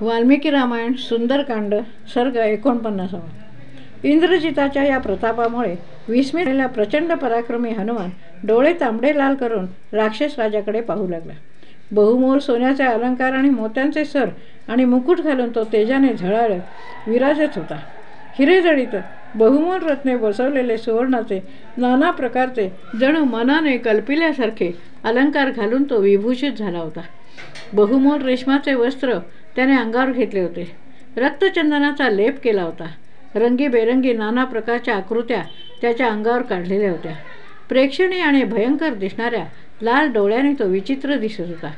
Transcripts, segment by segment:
वाल्मिकी रामायण सुंदरकांड सर्ग एकोणपन्नासावा. इंद्रजिताच्या या प्रतापामुळे विस्मितलेला प्रचंड पराक्रमी हनुमान डोळे तांबडे लाल करून राक्षस राजाकडे पाहू लागला. बहुमोल सोन्याचे अलंकार आणि मोत्यांचे सर आणि मुकुट घालून तो तेजाने झळाळत विराजत होता. हिरेजळीत बहुमोल रत्ने बसवलेले सुवर्णाचे नाना प्रकारचे जणू मनाने कल्पिल्यासारखे अलंकार घालून तो विभूषित झाला होता. बहुमोल रेशमाचे वस्त्र त्याने अंगावर घेतले होते. रक्तचंदनाचा लेप केला होता. रंगीबेरंगी नाना प्रकारच्या आकृत्या त्याच्या अंगावर काढलेल्या होत्या. प्रेक्षणीय आणि भयंकर दिसणाऱ्या लाल डोळ्याने तो विचित्र दिसत होता.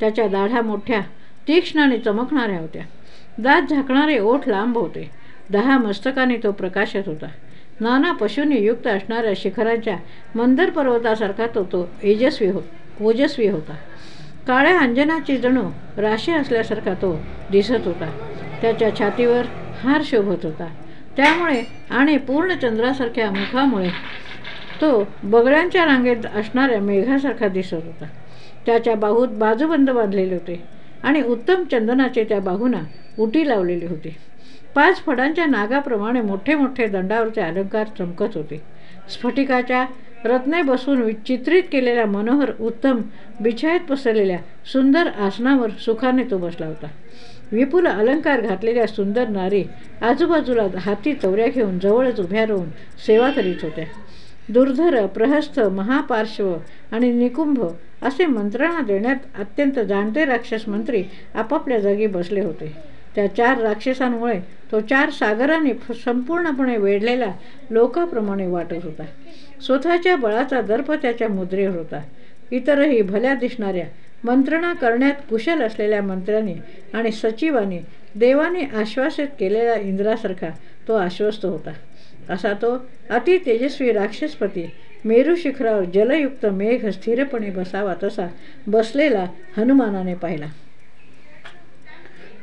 त्याच्या दाढ्या मोठ्या तीक्ष्ण आणि चमकणाऱ्या होत्या. दात झाकणारे ओठ लांब होते. दहा मस्तकाने तो प्रकाशत होता. नाना पशूंनी युक्त असणाऱ्या शिखरांच्या मंदर पर्वतासारखा तो तो एजस्वी हो ओजस्वी होता. काळ्या अंजनाची जणू राशी असल्यासारखा तो दिसत होता. त्याच्या छातीवर हार शोभत होता. त्यामुळे आणि पूर्ण चंद्रासारख्या मुखामुळे तो बगड्यांच्या रांगेत असणाऱ्या मेघासारखा दिसत होता. त्याच्या बाहूत बाजूबंद बांधलेले होते आणि उत्तम चंदनाचे त्या बाहूना उटी लावलेली होती. पाच फडांच्या नागाप्रमाणे मोठे मोठे दंडावरचे अलंकार चमकत होते. स्फटिकाच्या रत्ने बसून चित्रित केलेल्या मनोहर उत्तम बिछायत पसरलेल्या सुंदर आसनावर सुखाने तो बसला होता. विपुल अलंकार घातलेल्या सुंदर नारी आजूबाजूला हाती चौऱ्या घेऊन जवळच उभ्या राहून सेवा करीत होत्या. दुर्धर प्रहस्थ महापार्श्व आणि निकुंभ असे मंत्रणा देण्यात अत्यंत जाणते राक्षस मंत्री आपापल्या जागी बसले होते. त्या चार राक्षसांमुळे तो चार सागराने संपूर्णपणे वेढलेला लोकाप्रमाणे वाटत होता. स्वतःच्या बळाचा दर्प त्याच्या मुद्रेवर होता. इतरही भल्या दिसणाऱ्या मंत्रणा करण्यात कुशल असलेल्या मंत्र्यांनी आणि सचिवाने देवाने आश्वासित केलेल्या इंद्रासारखा तो आश्वस्त होता. असा तो अति तेजस्वी राक्षसपती मेरू शिखरावर जलयुक्त मेघ स्थिरपणे बसावा तसा बसलेला हनुमानाने पाहिला.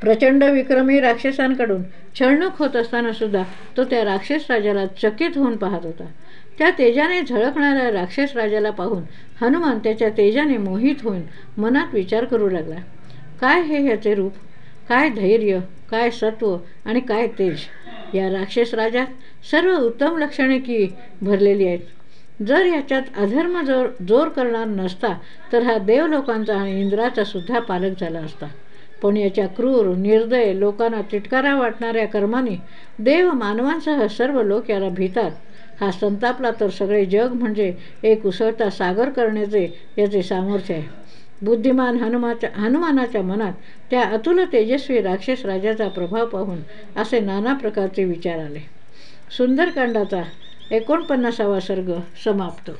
प्रचंड विक्रमी राक्षसांकडून छळणूक होत असताना सुद्धा तो त्या राक्षस राजाला चकित होऊन पाहत होता. त्या तेजाने झळकणाऱ्या राक्षस राजाला पाहून हनुमान त्याच्या तेजाने मोहित होऊन मनात विचार करू लागला. काय हे ह्याचे रूप? काय धैर्य? काय सत्व? आणि काय तेज? या राक्षस राजात सर्व उत्तम लक्षणे की भरलेली आहेत. जर याच्यात अधर्म जोर जोर करणार नसता तर हा देवलोकांचा आणि इंद्राचा सुद्धा पालक झाला असता. पण याच्या क्रूर निर्दय लोकांना तिटकारा वाटणाऱ्या कर्माने देव मानवांसह सर्व लोक याला भितात. हा संतापला तर सगळे जग म्हणजे एक उसळता सागर करण्याचे याचे सामर्थ्य आहे. बुद्धिमान हनुमाच्या हनुमानाच्या मनात त्या अतुल तेजस्वी राक्षस राजाचा प्रभाव पाहून असे नाना प्रकारचे विचार आले. सुंदरकांडाचा एकोणपन्नासावा सर्ग समाप्त.